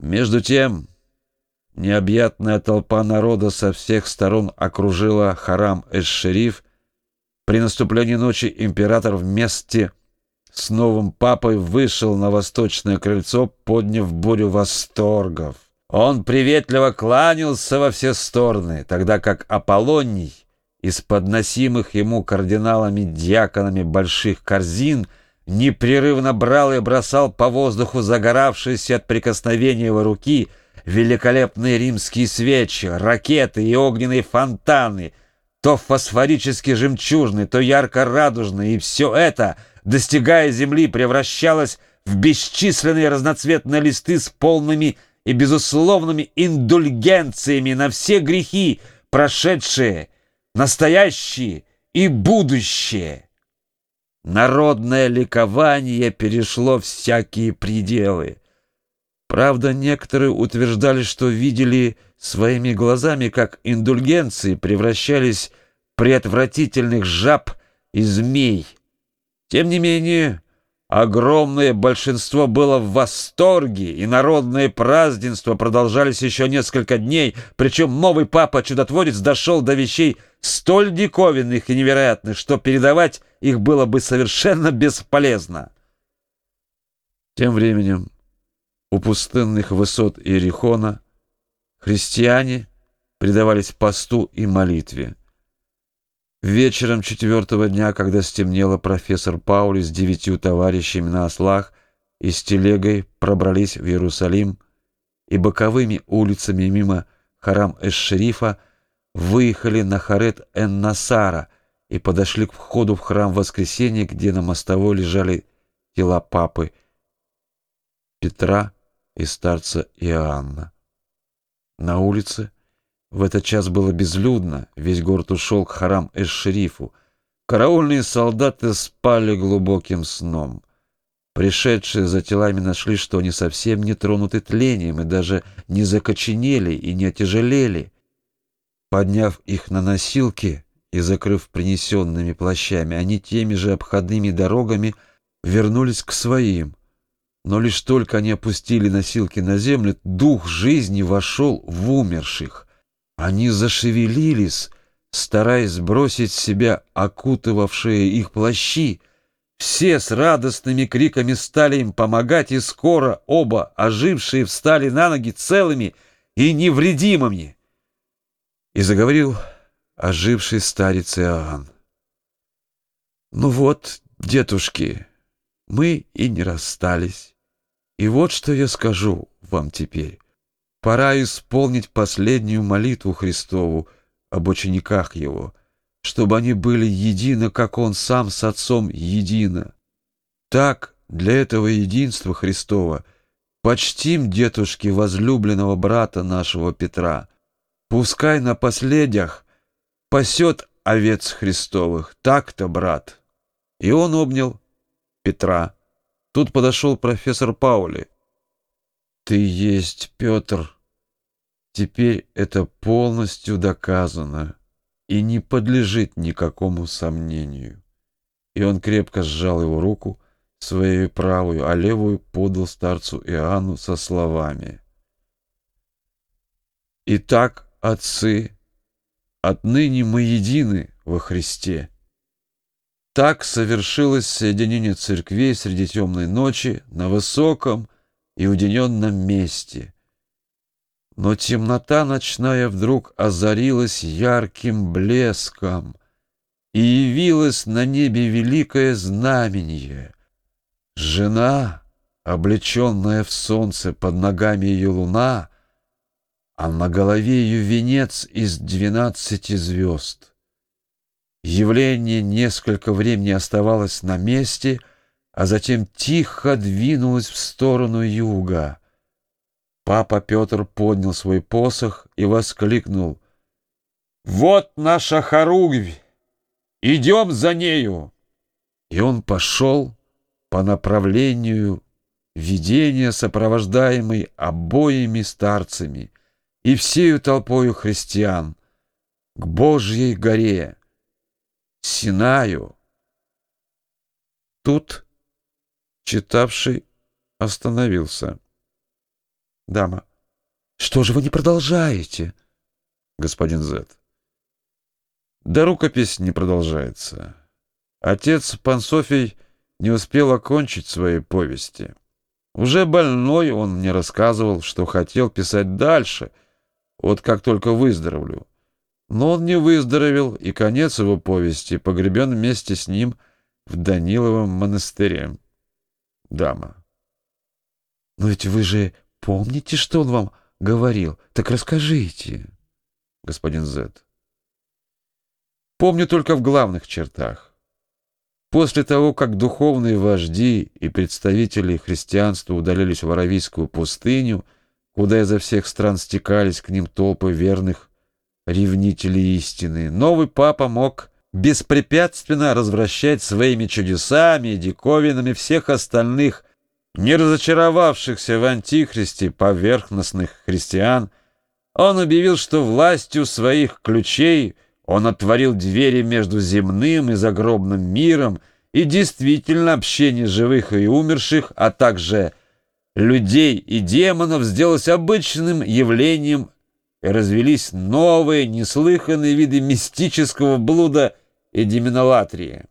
Между тем, необъятная толпа народа со всех сторон окружила харам Эш-Шериф. При наступлении ночи император вместе с новым папой вышел на восточное крыльцо, подняв бурю восторгов. Он приветливо кланялся во все стороны, тогда как Аполлоний из подносимых ему кардиналами-дьяконами больших корзин непрерывно брал и бросал по воздуху загоравшиеся от прикосновения его руки великолепные римские свечи, ракеты и огненные фонтаны, то фосфорически жемчужные, то ярко-радужные, и все это, достигая земли, превращалось в бесчисленные разноцветные листы с полными и безусловными индульгенциями на все грехи, прошедшие, настоящие и будущее. Народное ликование перешло всякие пределы. Правда, некоторые утверждали, что видели своими глазами, как индульгенции превращались в предотвратительных жаб и змей. Тем не менее, огромное большинство было в восторге, и народные празднества продолжались еще несколько дней, причем новый папа-чудотворец дошел до вещей столь диковинных и невероятных, что передавать их было бы совершенно бесполезно. Тем временем у пустынных высот Иерихона христиане предавались посту и молитве. Вечером четвертого дня, когда стемнело, профессор Паули с девятью товарищами на ослах и с телегой пробрались в Иерусалим и боковыми улицами мимо харам Эш-Шерифа выехали на Харет-эн-Насара и подошли к входу в храм Воскресения, где на мостовой лежали тела папы Петра и старца Иоанна. На улице в этот час было безлюдно, весь город ушел к харам Эш-Шерифу. Караульные солдаты спали глубоким сном. Пришедшие за телами нашли, что они совсем не тронуты тлением и даже не закоченели и не отяжелели. Подняв их на носилки и закрыв принесенными плащами, они теми же обходными дорогами вернулись к своим. Но лишь только они опустили носилки на землю, дух жизни вошел в умерших. Они зашевелились, стараясь сбросить с себя окутывавшие их плащи. Все с радостными криками стали им помогать, и скоро оба ожившие встали на ноги целыми и невредимыми. И заговорил оживший старец Иоанн. «Ну вот, дедушки, мы и не расстались. И вот что я скажу вам теперь. Пора исполнить последнюю молитву Христову об учениках Его, чтобы они были едины, как Он сам с Отцом едино. Так, для этого единства Христова почтим, дедушки, возлюбленного брата нашего Петра. Пускай на последях пасет овец Христовых. Так-то, брат. И он обнял Петра. Тут подошел профессор Паули. Ты есть Петр. Теперь это полностью доказано и не подлежит никакому сомнению. И он крепко сжал его руку, своей правую, а левую подал старцу Иоанну со словами. «Итак, отцы, отныне мы едины во Христе». Так совершилось соединение церквей среди темной ночи на высоком и уединенном месте. Но темнота ночная вдруг озарилась ярким блеском, и явилось на небе великое знамение. Жена, облеченная в солнце под ногами ее луна, а на голове ее венец из двенадцати звезд. Явление несколько времени оставалось на месте, а затем тихо двинулось в сторону юга. Папа Петр поднял свой посох и воскликнул. «Вот наша хоругвь! Идем за нею!» И он пошел по направлению видения, сопровождаемый обоими старцами и всею толпою христиан, к Божьей горе, Синаю. Тут читавший остановился. Дама. Что же вы не продолжаете? Господин З. Да рукопись не продолжается. Отец Пансофий не успел окончить своей повести. Уже больной он мне рассказывал, что хотел писать дальше, вот как только выздоровлю. Но он не выздоровел, и конец его повести погребен вместе с ним в Даниловом монастыре. Дама. Но ведь вы же помните, что он вам говорил? Так расскажите. Господин З. Помню только в главных чертах. После того, как духовные вожди и представители христианства удалились в Аравийскую пустыню, куда изо всех стран стекались к ним толпы верных ревнителей истины, новый папа мог беспрепятственно развращать своими чудесами и диковинами всех остальных, не разочаровавшихся в антихристе поверхностных христиан, он объявил, что властью своих ключей он отворил двери между земным и загробным миром, и действительно общение живых и умерших, а также людей и демонов сделалось обычным явлением и развелись новые, неслыханные виды мистического блуда и демонолатрии.